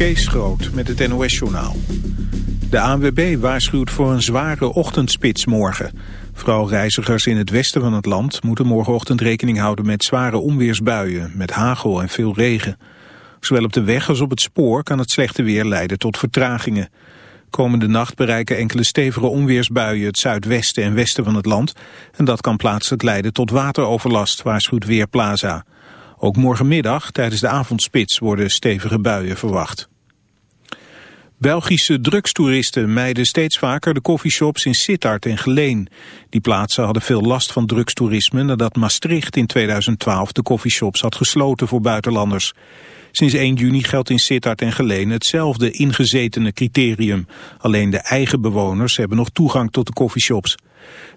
Kees Groot met het NOS-journaal. De ANWB waarschuwt voor een zware ochtendspits morgen. Vooral reizigers in het westen van het land moeten morgenochtend rekening houden met zware onweersbuien, met hagel en veel regen. Zowel op de weg als op het spoor kan het slechte weer leiden tot vertragingen. Komende nacht bereiken enkele stevige onweersbuien het zuidwesten en westen van het land. En dat kan plaatselijk leiden tot wateroverlast, waarschuwt Weerplaza. Ook morgenmiddag tijdens de avondspits worden stevige buien verwacht. Belgische drugstoeristen mijden steeds vaker de coffeeshops in Sittard en Geleen. Die plaatsen hadden veel last van drugstoerisme nadat Maastricht in 2012 de coffeeshops had gesloten voor buitenlanders. Sinds 1 juni geldt in Sittard en Geleen hetzelfde ingezetene criterium. Alleen de eigen bewoners hebben nog toegang tot de coffeeshops.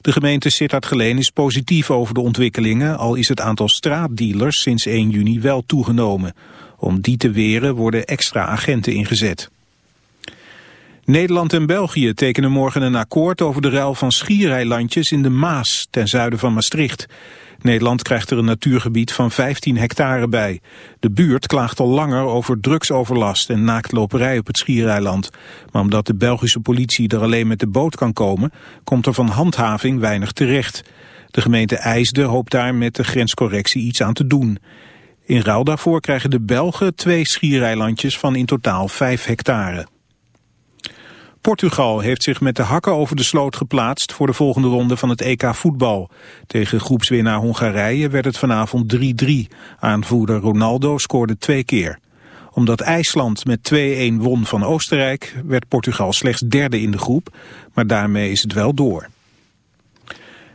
De gemeente Sittard-Geleen is positief over de ontwikkelingen, al is het aantal straatdealers sinds 1 juni wel toegenomen. Om die te weren worden extra agenten ingezet. Nederland en België tekenen morgen een akkoord over de ruil van schiereilandjes in de Maas, ten zuiden van Maastricht. Nederland krijgt er een natuurgebied van 15 hectare bij. De buurt klaagt al langer over drugsoverlast en naaktloperij op het schiereiland. Maar omdat de Belgische politie er alleen met de boot kan komen, komt er van handhaving weinig terecht. De gemeente IJsde hoopt daar met de grenscorrectie iets aan te doen. In ruil daarvoor krijgen de Belgen twee schiereilandjes van in totaal 5 hectare. Portugal heeft zich met de hakken over de sloot geplaatst voor de volgende ronde van het EK voetbal. Tegen groepswinnaar Hongarije werd het vanavond 3-3. Aanvoerder Ronaldo scoorde twee keer. Omdat IJsland met 2-1 won van Oostenrijk werd Portugal slechts derde in de groep, maar daarmee is het wel door.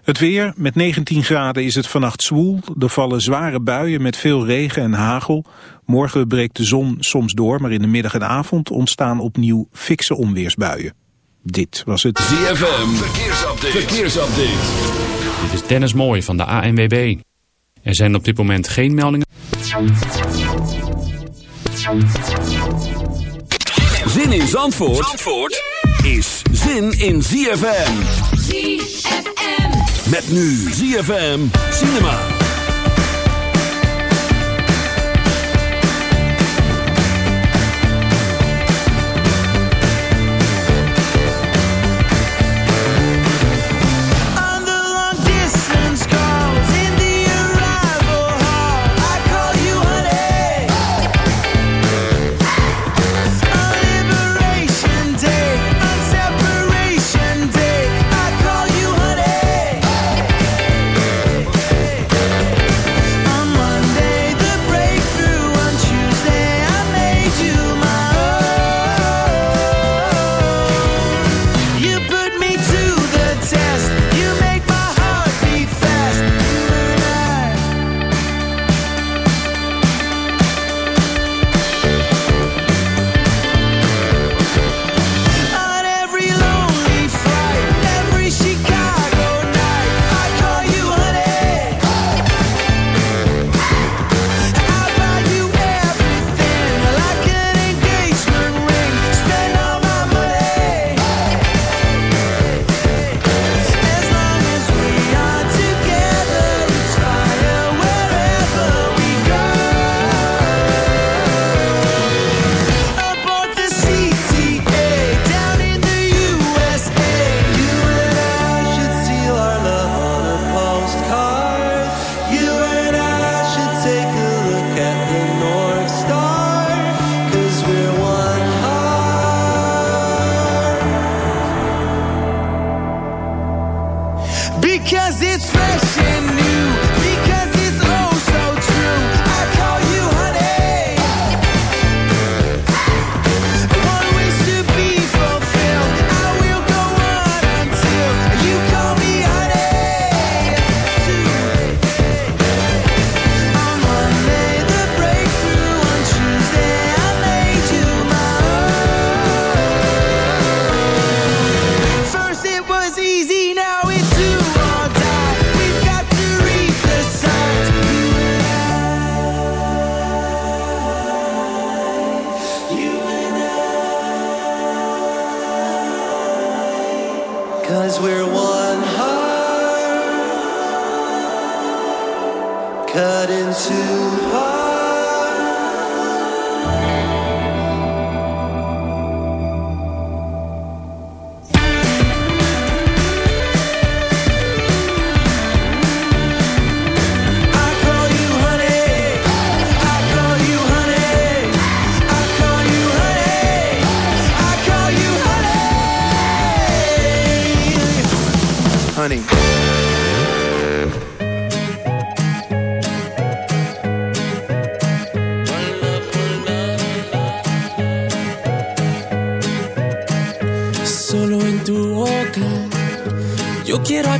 Het weer, met 19 graden is het vannacht zwoel. Er vallen zware buien met veel regen en hagel. Morgen breekt de zon soms door, maar in de middag en avond ontstaan opnieuw fikse onweersbuien. Dit was het ZFM Verkeersupdate. Verkeersupdate. Dit is Dennis Mooij van de ANWB. Er zijn op dit moment geen meldingen. Zin in Zandvoort, Zandvoort is zin in ZFM. ZFM. Met nu ZFM Cinema.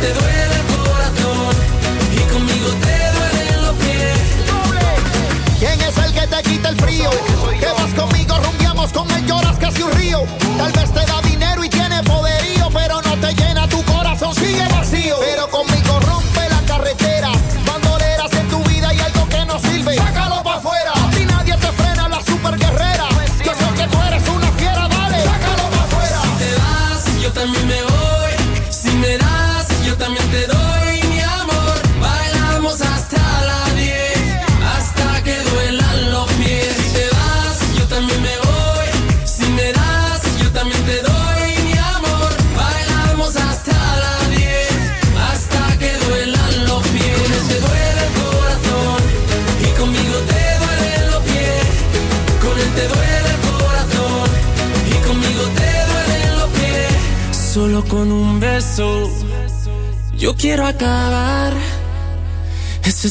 te duele.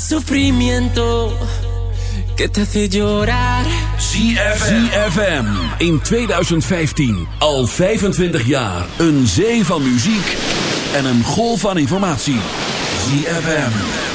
sufrimiento que te hace llorar. Zie FM. in 2015, al 25 jaar, een zee van muziek en een golf van informatie. CFM.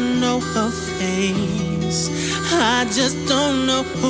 I know her face. I just don't know who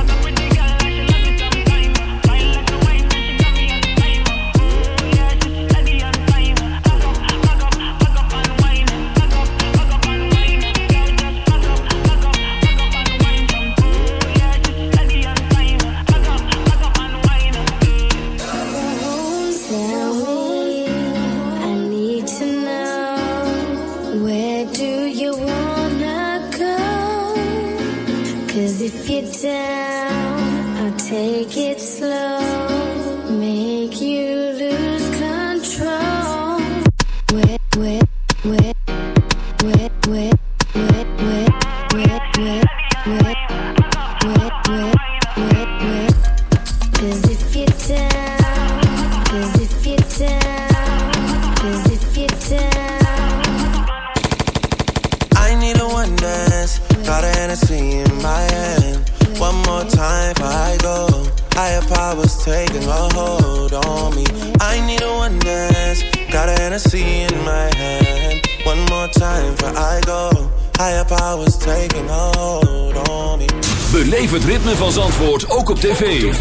That power's taking a hold on me. I need a one dance. Got a Hennessy in my hand. One more time for I go. Higher powers taking a hold on me. Beleef het ritme van Zandvoort ook op tv.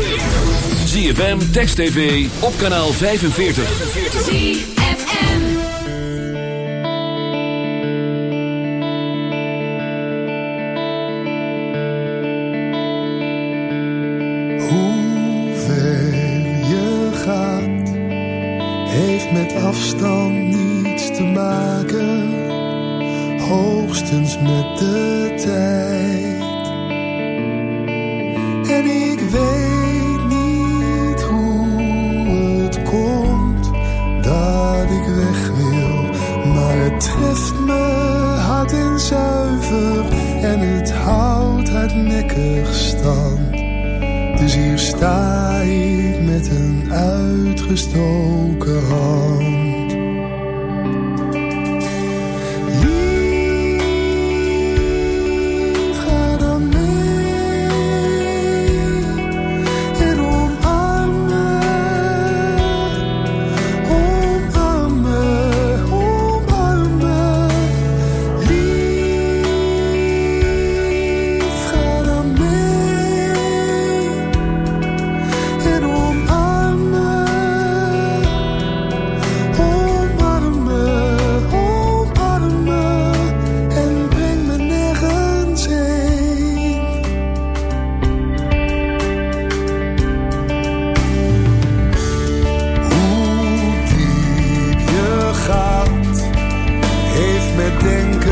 ZFM, Text TV, op kanaal 45. 45. gestolen. bedenken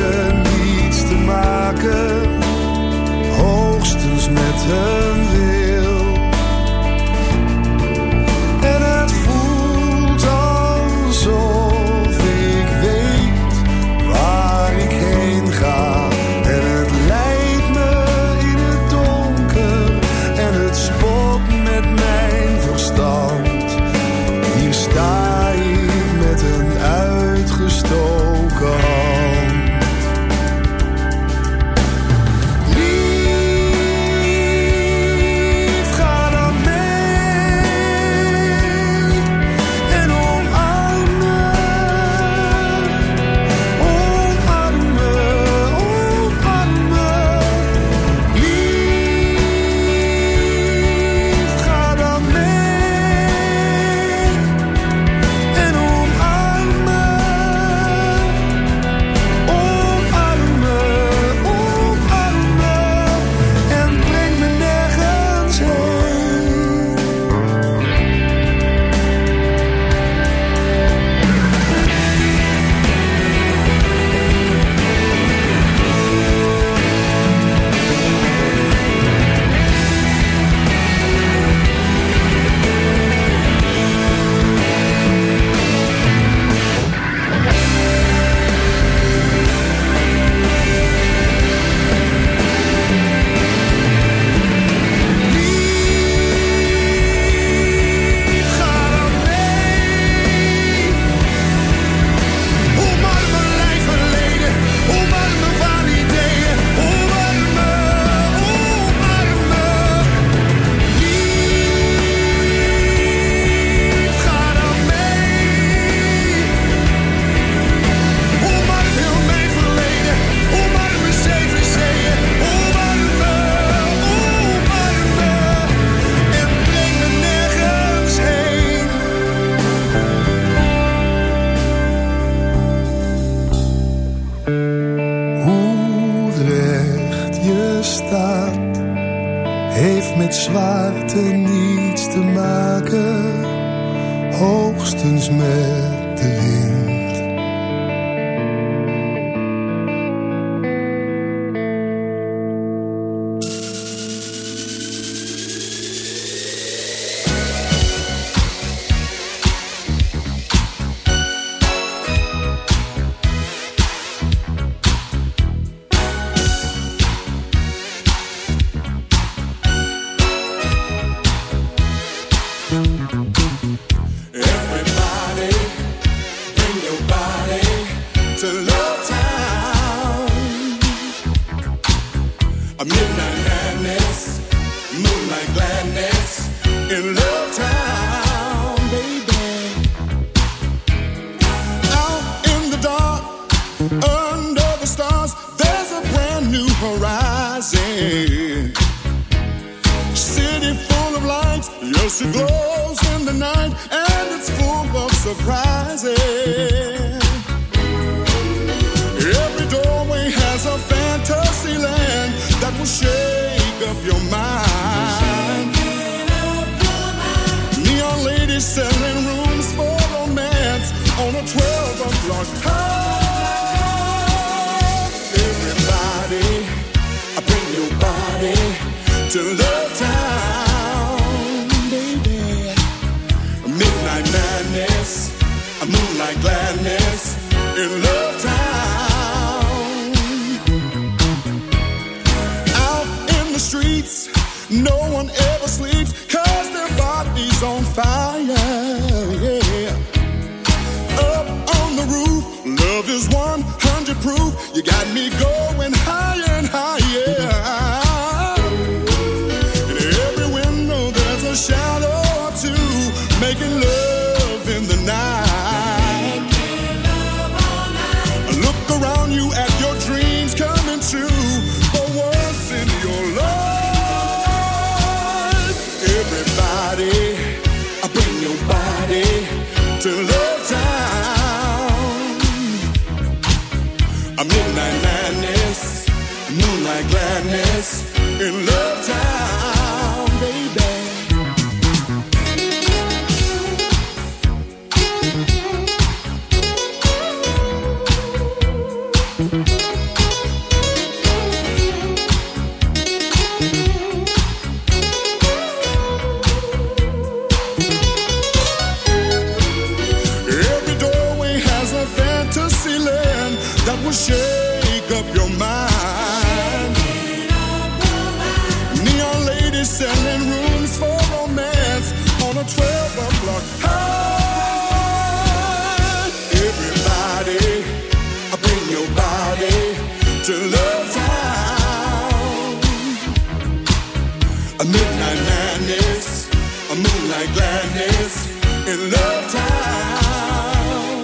a moonlight gladness in love town.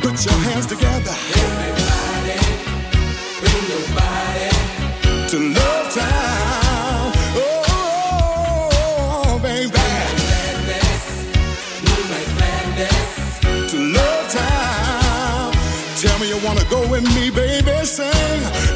Put your hands together, everybody, bring your body to love town. Oh, oh, oh, baby, moonlight gladness, moonlight gladness to love town. Tell me you wanna go with me, baby, sing.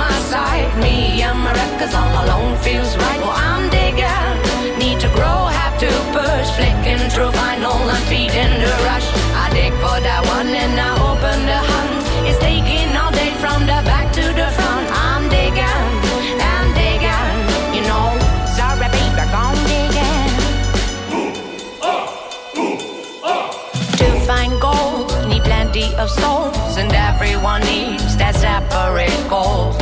inside me and my records all alone feels right. Well, I'm digging, need to grow, have to push, flicking through vinyl and feeding the rush. I dig for that one and I open the hunt. It's taking all day from the back to the front. I'm digging, I'm digging, you know. Sorry, baby, I'm digging. Boom, up, boom, up. To find gold, need plenty of souls, and everyone needs that separate goal.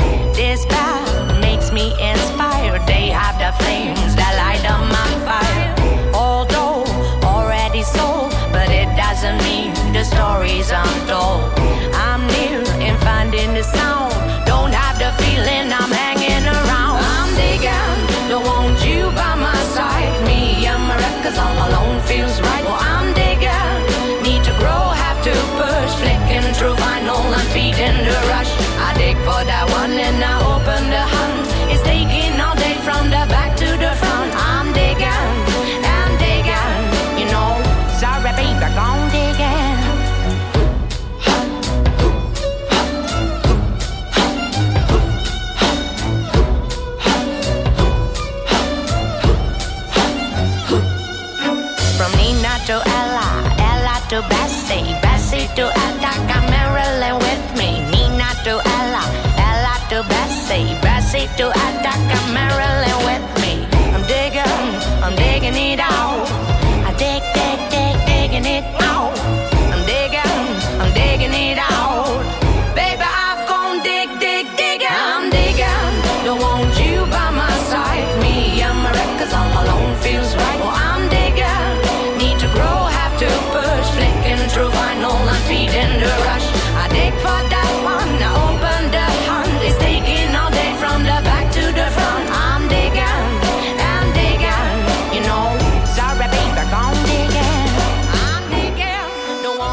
This path makes me inspired. They have the flames that light up my fire. Although already sold, but it doesn't mean the story's untold. Bessie to Attica, Marilyn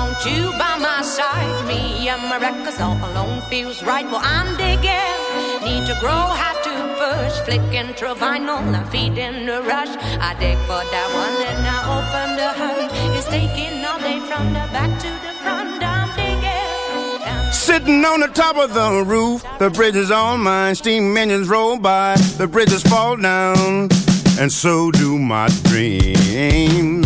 want you by my side. Me and records all alone feels right. Well, I'm digging, need to grow, have to push. Flicking through vinyl and feeding the rush. I dig for that one and I open the hunt. It's taking all day from the back to the front. I'm digging. Sitting on the top of the roof, the bridge is all mine. Steam engines roll by, the bridges fall down, and so do my dreams.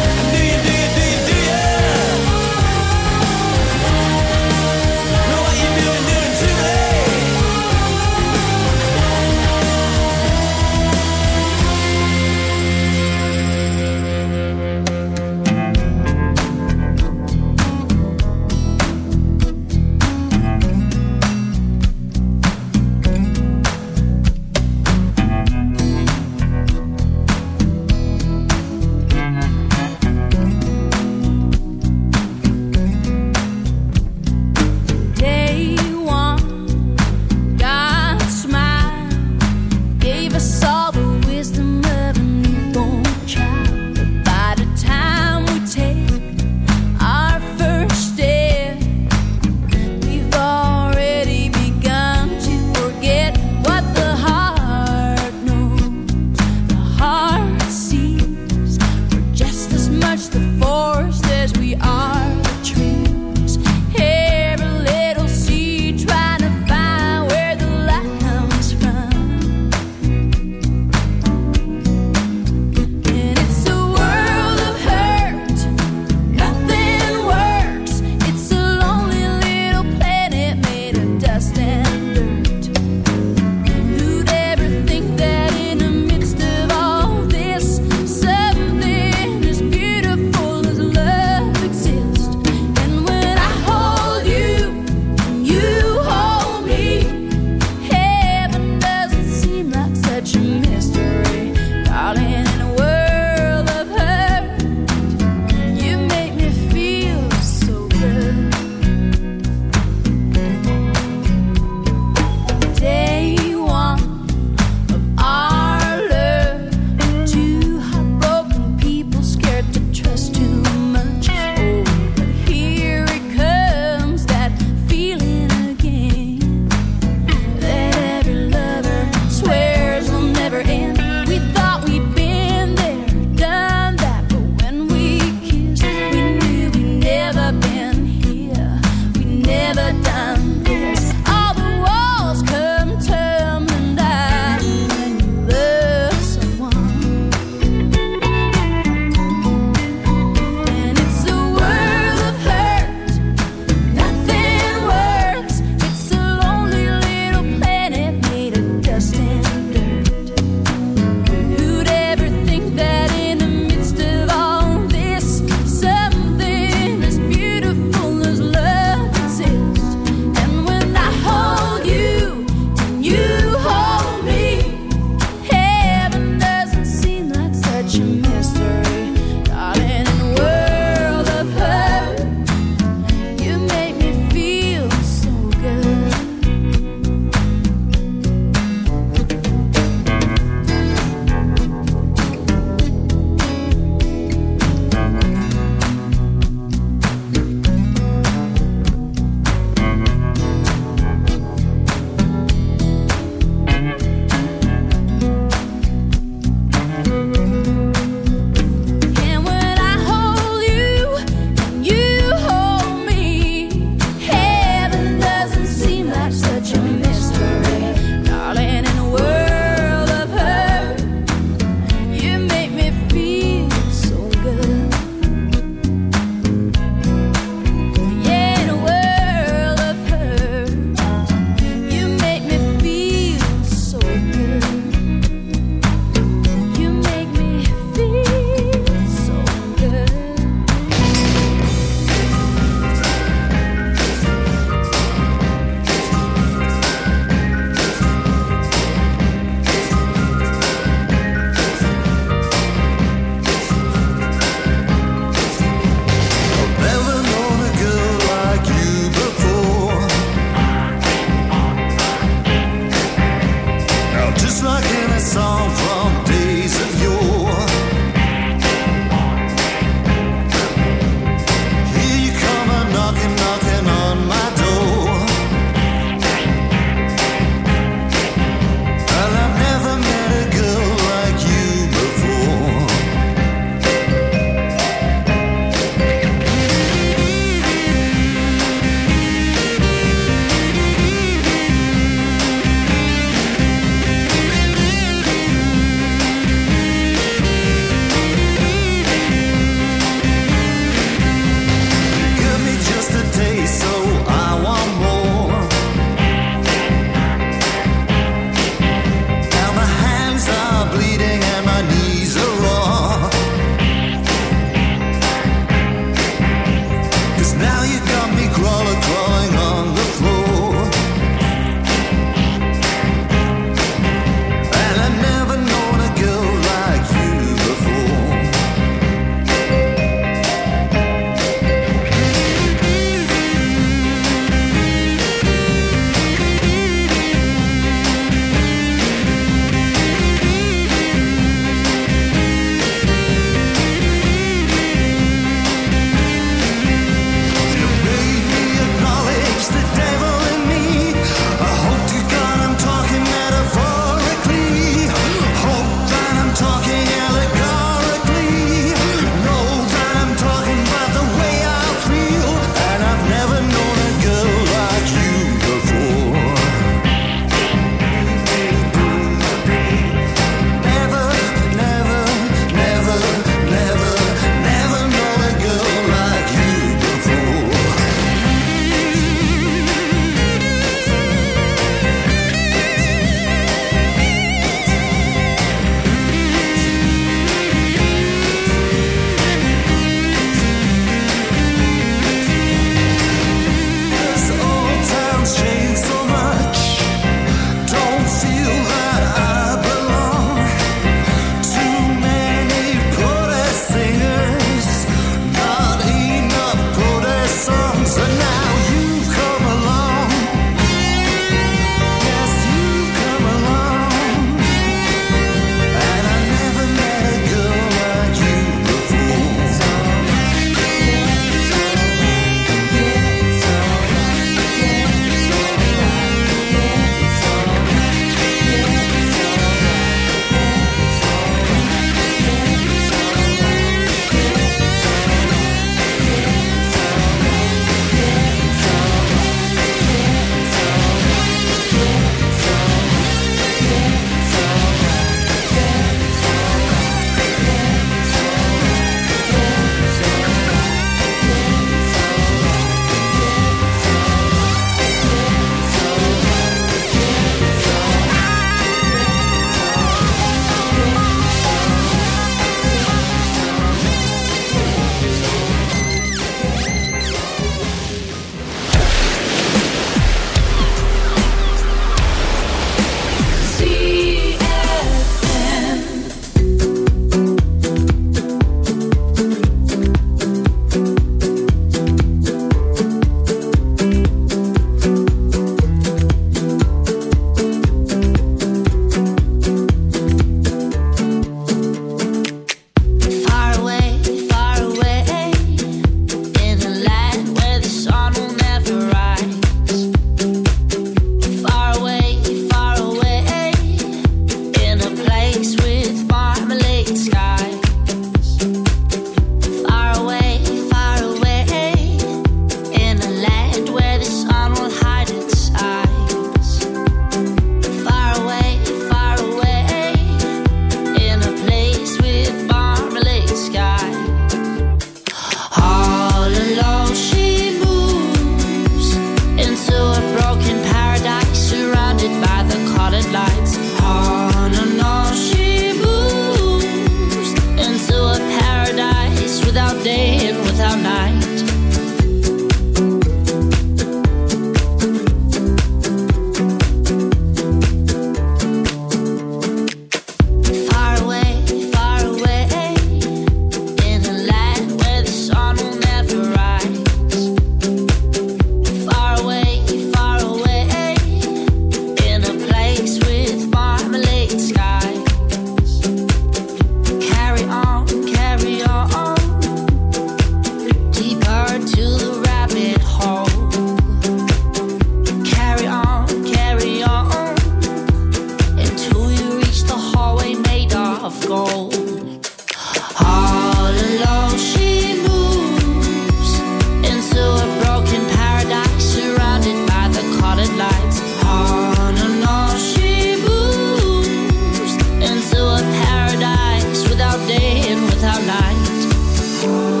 you